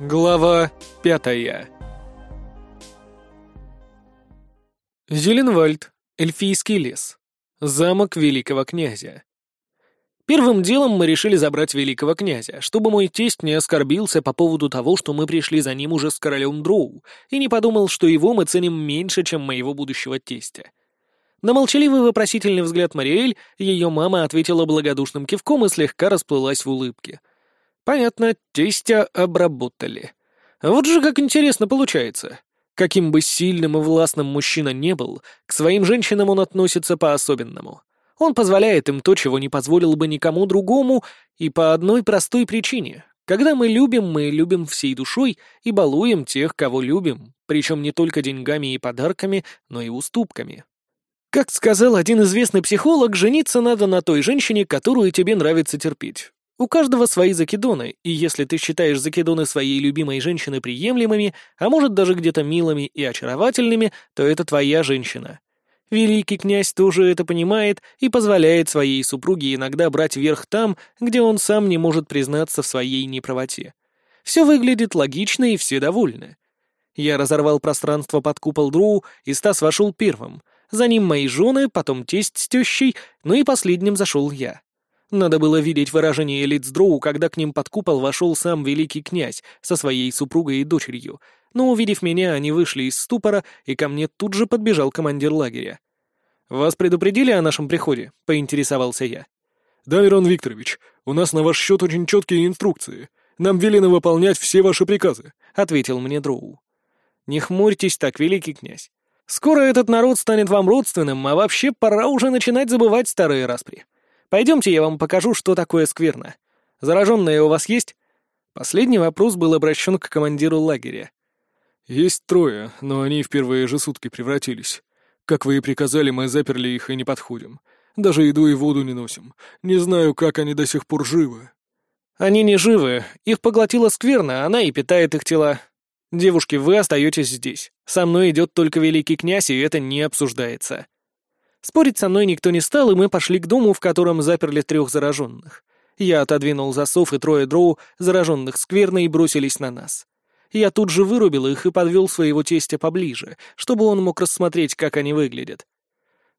Глава пятая Зеленвальд, эльфийский лес, замок великого князя. Первым делом мы решили забрать великого князя, чтобы мой тесть не оскорбился по поводу того, что мы пришли за ним уже с королем Дроу, и не подумал, что его мы ценим меньше, чем моего будущего тестя. На молчаливый вопросительный взгляд Мариэль ее мама ответила благодушным кивком и слегка расплылась в улыбке. Понятно, тестя обработали. Вот же как интересно получается. Каким бы сильным и властным мужчина не был, к своим женщинам он относится по-особенному. Он позволяет им то, чего не позволил бы никому другому, и по одной простой причине. Когда мы любим, мы любим всей душой и балуем тех, кого любим, причем не только деньгами и подарками, но и уступками. Как сказал один известный психолог, жениться надо на той женщине, которую тебе нравится терпеть. У каждого свои закидоны, и если ты считаешь закидоны своей любимой женщины приемлемыми, а может даже где-то милыми и очаровательными, то это твоя женщина. Великий князь тоже это понимает и позволяет своей супруге иногда брать верх там, где он сам не может признаться в своей неправоте. Все выглядит логично и все довольны. Я разорвал пространство под купол Дроу, и Стас вошел первым, за ним мои жены, потом тесть с тещей, ну и последним зашел я. Надо было видеть выражение лиц Дроу, когда к ним под купол вошел сам великий князь со своей супругой и дочерью, но, увидев меня, они вышли из ступора, и ко мне тут же подбежал командир лагеря. «Вас предупредили о нашем приходе?» — поинтересовался я. «Да, Мирон Викторович, у нас на ваш счет очень четкие инструкции. Нам велено выполнять все ваши приказы», — ответил мне Дроу. «Не хмурьтесь так, великий князь. Скоро этот народ станет вам родственным, а вообще пора уже начинать забывать старые распри. Пойдемте, я вам покажу, что такое скверно. Зараженные у вас есть?» Последний вопрос был обращен к командиру лагеря. «Есть трое, но они в первые же сутки превратились. Как вы и приказали, мы заперли их и не подходим. Даже еду и воду не носим. Не знаю, как они до сих пор живы». «Они не живы. Их поглотила скверно, она и питает их тела. «Девушки, вы остаетесь здесь. Со мной идет только великий князь, и это не обсуждается». Спорить со мной никто не стал, и мы пошли к дому, в котором заперли трех зараженных. Я отодвинул засов, и трое дроу, зараженных скверно, и бросились на нас. Я тут же вырубил их и подвел своего тестя поближе, чтобы он мог рассмотреть, как они выглядят.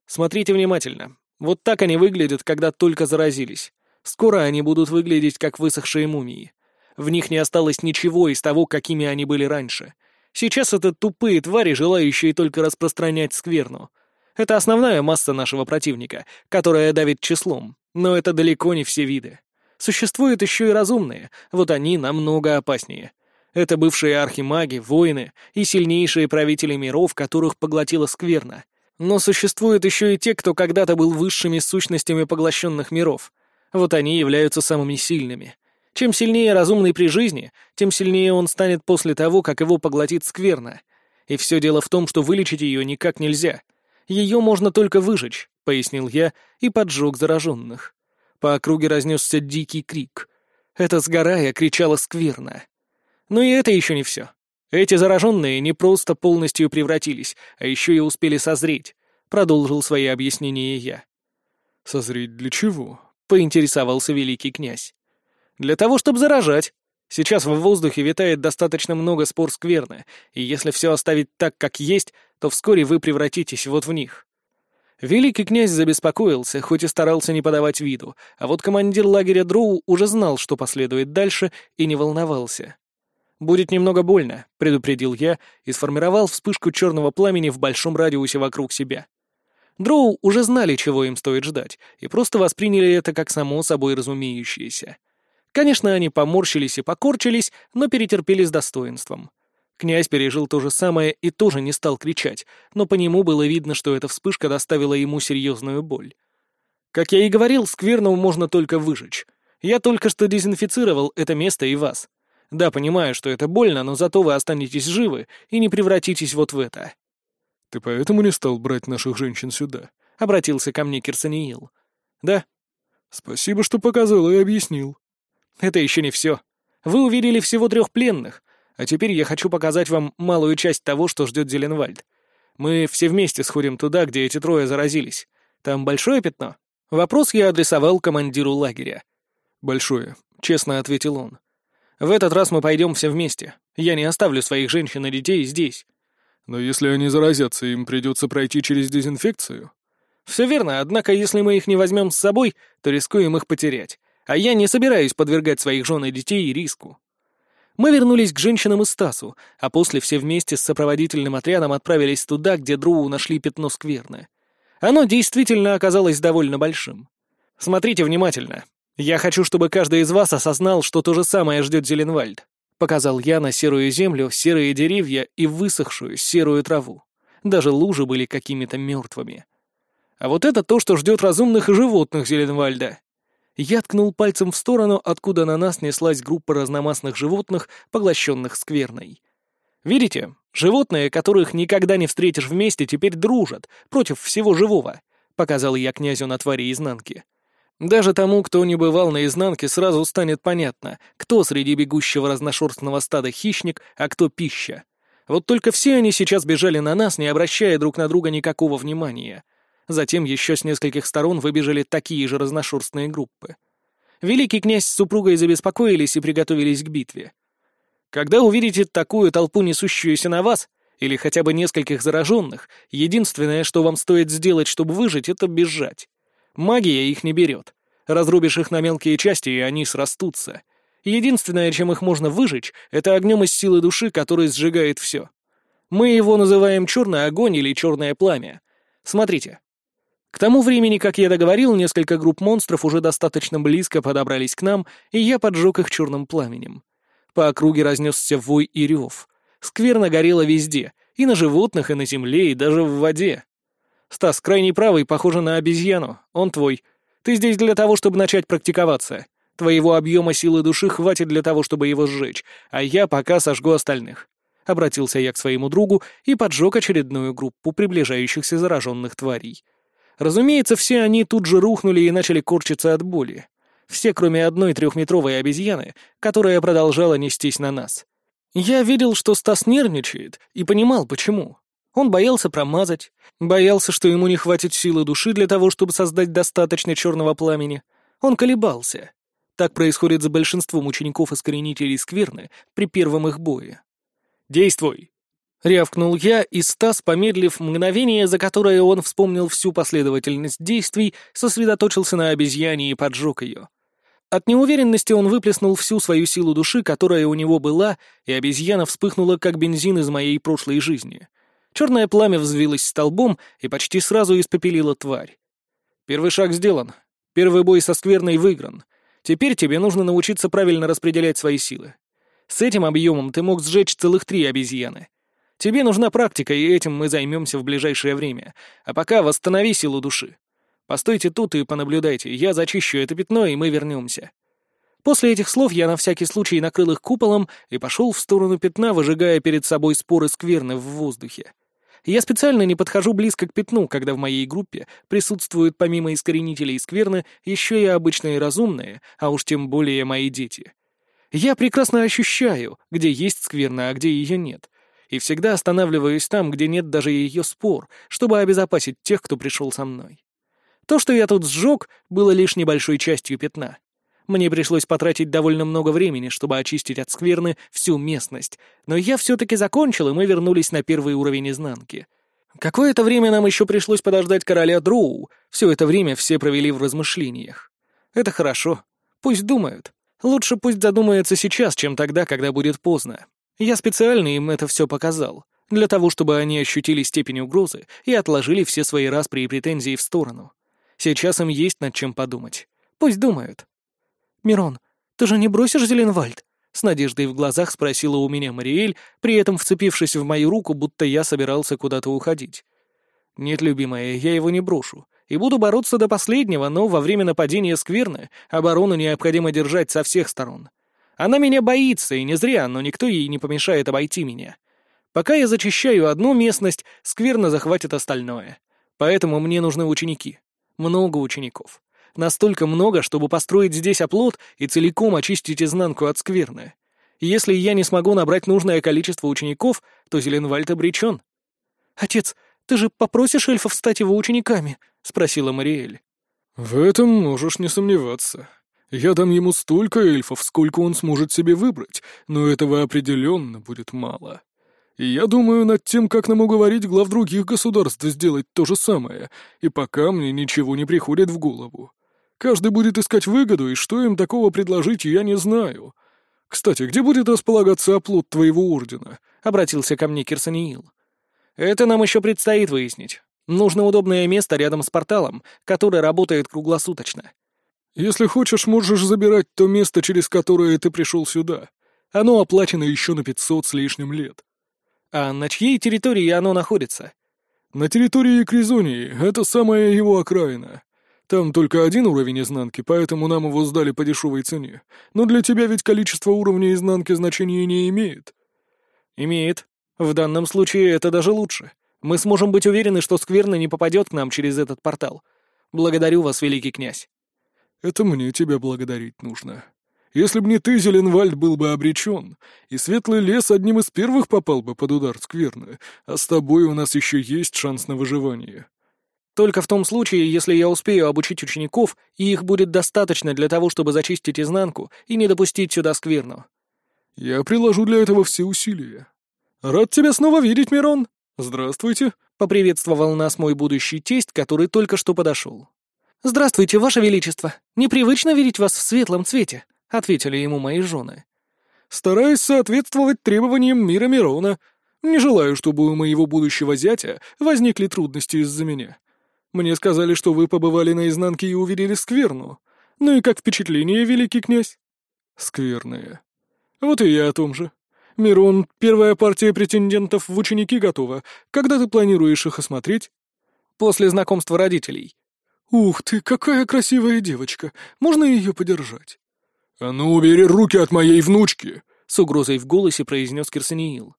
Смотрите внимательно. Вот так они выглядят, когда только заразились. Скоро они будут выглядеть, как высохшие мумии. В них не осталось ничего из того, какими они были раньше. Сейчас это тупые твари, желающие только распространять скверну. Это основная масса нашего противника, которая давит числом, но это далеко не все виды. Существуют еще и разумные, вот они намного опаснее. Это бывшие архимаги, воины и сильнейшие правители миров, которых поглотила скверна. Но существуют еще и те, кто когда-то был высшими сущностями поглощенных миров. Вот они являются самыми сильными. Чем сильнее разумный при жизни, тем сильнее он станет после того, как его поглотит скверно. И все дело в том, что вылечить ее никак нельзя. Ее можно только выжечь, — пояснил я и поджег зараженных. По округе разнесся дикий крик. Это сгорая кричала скверно. Но и это еще не все. Эти зараженные не просто полностью превратились, а еще и успели созреть, — продолжил свои объяснения я. «Созреть для чего?» — поинтересовался великий князь. Для того, чтобы заражать. Сейчас в воздухе витает достаточно много спор скверны, и если все оставить так, как есть, то вскоре вы превратитесь вот в них. Великий князь забеспокоился, хоть и старался не подавать виду, а вот командир лагеря Дроу уже знал, что последует дальше, и не волновался. «Будет немного больно», — предупредил я и сформировал вспышку черного пламени в большом радиусе вокруг себя. Дроу уже знали, чего им стоит ждать, и просто восприняли это как само собой разумеющееся. Конечно, они поморщились и покорчились, но перетерпели с достоинством. Князь пережил то же самое и тоже не стал кричать, но по нему было видно, что эта вспышка доставила ему серьезную боль. Как я и говорил, скверну можно только выжечь. Я только что дезинфицировал это место и вас. Да, понимаю, что это больно, но зато вы останетесь живы и не превратитесь вот в это. «Ты поэтому не стал брать наших женщин сюда?» — обратился ко мне Кирсаниил. «Да». «Спасибо, что показал и объяснил. Это еще не все. Вы увидели всего трех пленных, а теперь я хочу показать вам малую часть того, что ждет Зеленвальд. Мы все вместе сходим туда, где эти трое заразились. Там большое пятно? Вопрос я адресовал командиру лагеря. «Большое», — честно ответил он. В этот раз мы пойдем все вместе. Я не оставлю своих женщин и детей здесь. Но если они заразятся, им придется пройти через дезинфекцию. Все верно, однако если мы их не возьмем с собой, то рискуем их потерять. А я не собираюсь подвергать своих жен и детей риску. Мы вернулись к женщинам и Стасу, а после все вместе с сопроводительным отрядом отправились туда, где Дроу нашли пятно скверны. Оно действительно оказалось довольно большим. Смотрите внимательно. Я хочу, чтобы каждый из вас осознал, что то же самое ждет Зеленвальд. Показал я на серую землю, серые деревья и высохшую серую траву. Даже лужи были какими-то мертвыми. А вот это то, что ждет разумных и животных Зеленвальда. Я ткнул пальцем в сторону, откуда на нас неслась группа разномастных животных, поглощенных скверной. Видите, животные, которых никогда не встретишь вместе, теперь дружат против всего живого, показал я князю на твари изнанки. Даже тому, кто не бывал на изнанке, сразу станет понятно, кто среди бегущего разношерстного стада хищник, а кто пища. Вот только все они сейчас бежали на нас, не обращая друг на друга никакого внимания. Затем еще с нескольких сторон выбежали такие же разношерстные группы. Великий князь с супругой забеспокоились и приготовились к битве. Когда увидите такую толпу, несущуюся на вас, или хотя бы нескольких зараженных, единственное, что вам стоит сделать, чтобы выжить, это бежать. Магия их не берет. Разрубишь их на мелкие части, и они срастутся. Единственное, чем их можно выжечь, это огнем из силы души, который сжигает все. Мы его называем черный огонь или черное пламя. Смотрите, к тому времени, как я договорил, несколько групп монстров уже достаточно близко подобрались к нам, и я поджег их черным пламенем. По округе разнесся вой и рев. Скверно горело везде, и на животных, и на земле, и даже в воде. Стас, крайний правый, похоже на обезьяну, он твой. Ты здесь для того, чтобы начать практиковаться. Твоего объема силы души хватит для того, чтобы его сжечь, а я пока сожгу остальных. Обратился я к своему другу и поджег очередную группу приближающихся зараженных тварей. Разумеется, все они тут же рухнули и начали корчиться от боли. Все, кроме одной трехметровой обезьяны, которая продолжала нестись на нас. Я видел, что Стас нервничает, и понимал, почему. Он боялся промазать, боялся, что ему не хватит силы души для того, чтобы создать достаточно черного пламени. Он колебался. Так происходит с большинством учеников-искоренителей скверны при первом их бое. «Действуй!» Рявкнул я, и Стас, помедлив мгновение, за которое он вспомнил всю последовательность действий, сосредоточился на обезьяне и поджег ее. От неуверенности он выплеснул всю свою силу души, которая у него была, и обезьяна вспыхнула, как бензин из моей прошлой жизни. Черное пламя взвилось столбом и почти сразу испепелило тварь. Первый шаг сделан. Первый бой со скверной выигран. Теперь тебе нужно научиться правильно распределять свои силы. С этим объемом ты мог сжечь целых три обезьяны. Тебе нужна практика, и этим мы займемся в ближайшее время. А пока восстанови силу души. Постойте тут и понаблюдайте, я зачищу это пятно, и мы вернемся». После этих слов я на всякий случай накрыл их куполом и пошел в сторону пятна, выжигая перед собой споры скверны в воздухе. Я специально не подхожу близко к пятну, когда в моей группе присутствуют помимо искоренителей скверны еще и обычные разумные, а уж тем более мои дети. Я прекрасно ощущаю, где есть скверна, а где ее нет, и всегда останавливаюсь там, где нет даже ее спор, чтобы обезопасить тех, кто пришел со мной. То, что я тут сжег, было лишь небольшой частью пятна. Мне пришлось потратить довольно много времени, чтобы очистить от скверны всю местность, но я все-таки закончил, и мы вернулись на первый уровень изнанки. Какое-то время нам еще пришлось подождать короля Дроу, все это время все провели в размышлениях. Это хорошо. Пусть думают. Лучше пусть задумаются сейчас, чем тогда, когда будет поздно. Я специально им это все показал, для того, чтобы они ощутили степень угрозы и отложили все свои распри и претензии в сторону. Сейчас им есть над чем подумать. Пусть думают. «Мирон, ты же не бросишь Зеленвальд?» С надеждой в глазах спросила у меня Мариэль, при этом вцепившись в мою руку, будто я собирался куда-то уходить. «Нет, любимая, я его не брошу. И буду бороться до последнего, но во время нападения скверны оборону необходимо держать со всех сторон. Она меня боится, и не зря, но никто ей не помешает обойти меня. Пока я зачищаю одну местность, скверно захватит остальное. Поэтому мне нужны ученики. Много учеников. Настолько много, чтобы построить здесь оплот и целиком очистить изнанку от скверны. Если я не смогу набрать нужное количество учеников, то Зеленвальд обречен. «Отец, ты же попросишь эльфов стать его учениками?» — спросила Мариэль. «В этом можешь не сомневаться. Я дам ему столько эльфов, сколько он сможет себе выбрать, но этого определенно будет мало. И я думаю над тем, как нам уговорить глав других государств сделать то же самое, и пока мне ничего не приходит в голову. Каждый будет искать выгоду, и что им такого предложить, я не знаю. Кстати, где будет располагаться оплот твоего ордена?» — обратился ко мне Кирсаниил. «Это нам еще предстоит выяснить. Нужно удобное место рядом с порталом, который работает круглосуточно. Если хочешь, можешь забирать то место, через которое ты пришел сюда. Оно оплачено еще на пятьсот с лишним лет. А на чьей территории оно находится? На территории Кризонии, это самая его окраина. Там только один уровень изнанки, поэтому нам его сдали по дешевой цене. Но для тебя ведь количество уровней изнанки значения не имеет. Имеет. В данном случае это даже лучше. Мы сможем быть уверены, что скверно не попадет к нам через этот портал. Благодарю вас, великий князь. Это мне тебя благодарить нужно. Если б не ты, Зеленвальд был бы обречен, и Светлый лес одним из первых попал бы под удар скверны, а с тобой у нас еще есть шанс на выживание. Только в том случае, если я успею обучить учеников, и их будет достаточно для того, чтобы зачистить изнанку и не допустить сюда скверну. Я приложу для этого все усилия. Рад тебя снова видеть, Мирон. Здравствуйте. Поприветствовал нас мой будущий тесть, который только что подошел. «Здравствуйте, Ваше Величество! Непривычно видеть вас в светлом цвете», — ответили ему мои жены. «Стараюсь соответствовать требованиям мира Мирона. Не желаю, чтобы у моего будущего зятя возникли трудности из-за меня. Мне сказали, что вы побывали на изнанке и увидели скверну. Ну и как впечатление, великий князь?» «Скверное. Вот и я о том же. Мирон, первая партия претендентов в ученики готова. Когда ты планируешь их осмотреть?» «После знакомства родителей», «Ух ты, какая красивая девочка! Можно ее подержать?» «А ну, убери руки от моей внучки!» — с угрозой в голосе произнес Кирсаниил.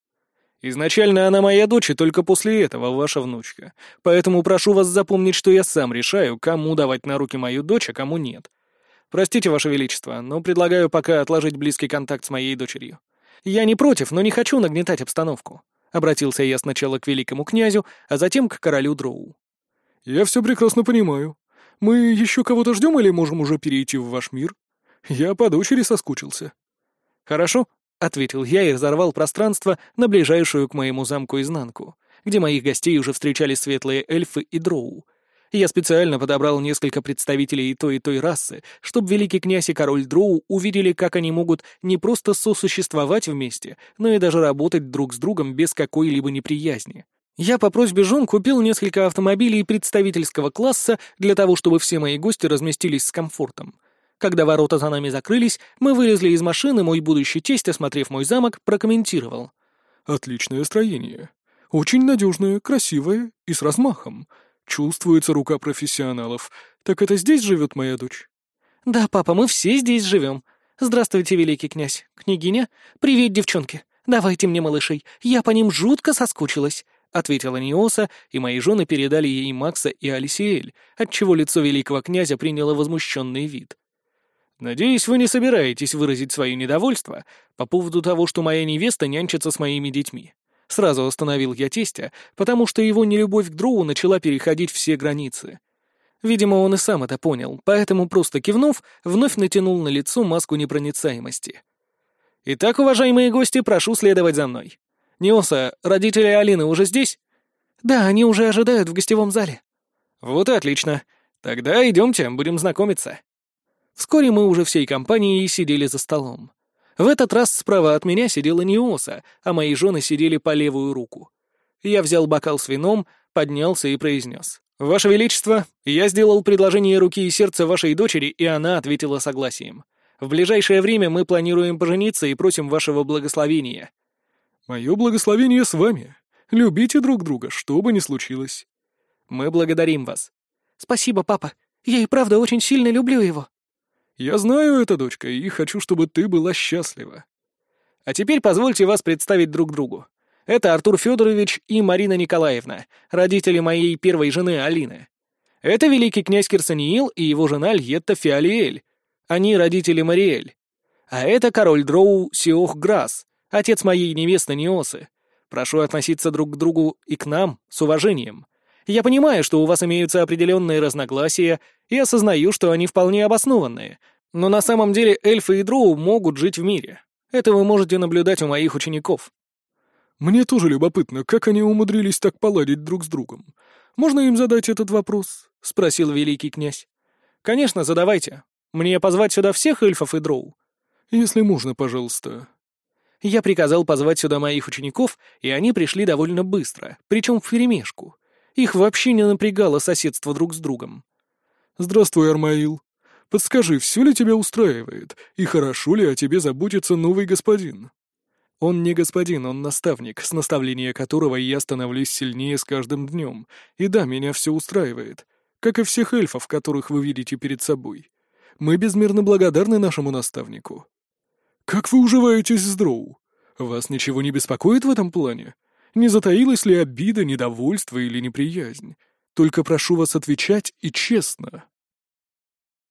«Изначально она моя дочь, и только после этого ваша внучка. Поэтому прошу вас запомнить, что я сам решаю, кому давать на руки мою дочь, а кому нет. Простите, ваше величество, но предлагаю пока отложить близкий контакт с моей дочерью. Я не против, но не хочу нагнетать обстановку». Обратился я сначала к великому князю, а затем к королю Дроу. «Я все прекрасно понимаю. Мы еще кого-то ждем или можем уже перейти в ваш мир? Я по дочери соскучился». «Хорошо», — ответил я и разорвал пространство на ближайшую к моему замку изнанку, где моих гостей уже встречали светлые эльфы и дроу. Я специально подобрал несколько представителей и той, и той расы, чтобы великий князь и король дроу увидели, как они могут не просто сосуществовать вместе, но и даже работать друг с другом без какой-либо неприязни. Я по просьбе жен купил несколько автомобилей представительского класса для того, чтобы все мои гости разместились с комфортом. Когда ворота за нами закрылись, мы вылезли из машины, мой будущий тесть, осмотрев мой замок, прокомментировал. «Отличное строение. Очень надежное, красивое и с размахом. Чувствуется рука профессионалов. Так это здесь живет моя дочь?» «Да, папа, мы все здесь живем. Здравствуйте, великий князь. Княгиня? Привет, девчонки. Давайте мне малышей. Я по ним жутко соскучилась ответила Ниоса, и мои жены передали ей Макса и Алисиэль, отчего лицо великого князя приняло возмущенный вид. «Надеюсь, вы не собираетесь выразить свое недовольство по поводу того, что моя невеста нянчится с моими детьми». Сразу остановил я тестя, потому что его нелюбовь к Дроу начала переходить все границы. Видимо, он и сам это понял, поэтому, просто кивнув, вновь натянул на лицо маску непроницаемости. «Итак, уважаемые гости, прошу следовать за мной. «Неоса, родители Алины уже здесь?» «Да, они уже ожидают в гостевом зале». «Вот и отлично. Тогда идемте, будем знакомиться». Вскоре мы уже всей компанией сидели за столом. В этот раз справа от меня сидела Неоса, а мои жены сидели по левую руку. Я взял бокал с вином, поднялся и произнес. «Ваше Величество, я сделал предложение руки и сердца вашей дочери, и она ответила согласием. В ближайшее время мы планируем пожениться и просим вашего благословения». Мое благословение с вами. Любите друг друга, что бы ни случилось. Мы благодарим вас. Спасибо, папа. Я и правда очень сильно люблю его. Я знаю это, дочка, и хочу, чтобы ты была счастлива. А теперь позвольте вас представить друг другу. Это Артур Федорович и Марина Николаевна, родители моей первой жены Алины. Это великий князь Кирсаниил и его жена Льетта Фиалиэль. Они родители Мариэль. А это король Дроу Сиох Грасс, отец моей невесты Неосы. Прошу относиться друг к другу и к нам с уважением. Я понимаю, что у вас имеются определенные разногласия, и осознаю, что они вполне обоснованные, Но на самом деле эльфы и дроу могут жить в мире. Это вы можете наблюдать у моих учеников. Мне тоже любопытно, как они умудрились так поладить друг с другом. Можно им задать этот вопрос? — спросил великий князь. «Конечно, задавайте. Мне позвать сюда всех эльфов и дроу?» «Если можно, пожалуйста». Я приказал позвать сюда моих учеников, и они пришли довольно быстро, причем в перемешку. Их вообще не напрягало соседство друг с другом. «Здравствуй, Армаил. Подскажи, все ли тебя устраивает, и хорошо ли о тебе заботится новый господин?» Он не господин, он наставник, с наставления которого я становлюсь сильнее с каждым днем. И да, меня все устраивает. Как и всех эльфов, которых вы видите перед собой. Мы безмерно благодарны нашему наставнику. Как вы уживаетесь с Дроу? Вас ничего не беспокоит в этом плане? Не затаилась ли обида, недовольство или неприязнь? Только прошу вас отвечать и честно.